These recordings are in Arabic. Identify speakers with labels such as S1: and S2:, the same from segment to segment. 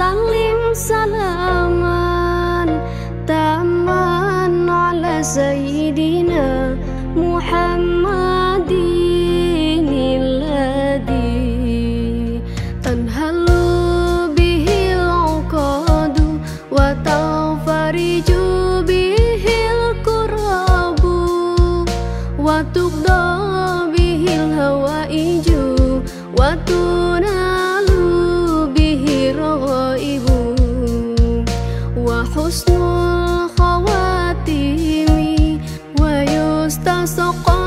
S1: وسلم سلاما تاما على سيدنا محمد الذي تنهل به العقاد وتنفرج به وحسن الخواتيم ويستسقى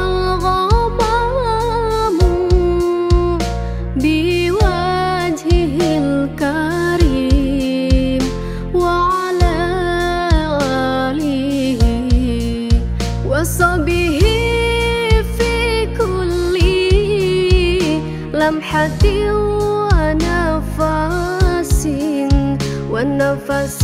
S1: وصحبه في كل لمحة ونفس والنفس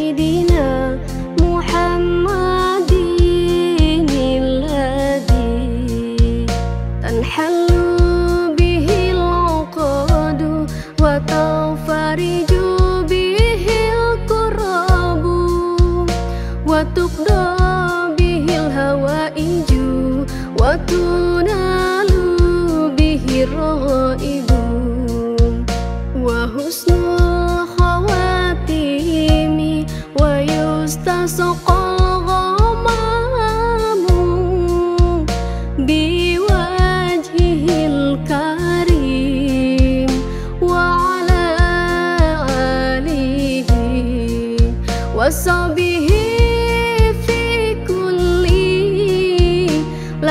S1: وتنال به الرغائب وحسن الخواتيم ويستسقى الغمام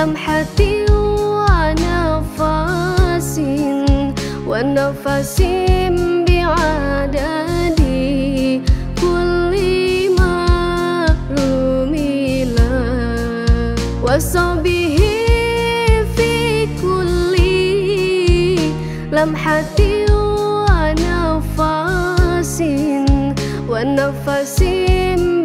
S1: dalam hati wa nafasin wa nafasin bi'adadi kulli ma'lumila wa sabihi fi kulli lam hati wa nafasin wa nafasin